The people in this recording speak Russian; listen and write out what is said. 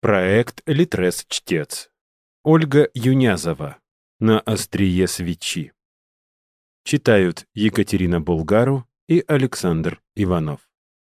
Проект «Литрес-чтец». Ольга Юнязова. На острие свечи. Читают Екатерина Булгару и Александр Иванов.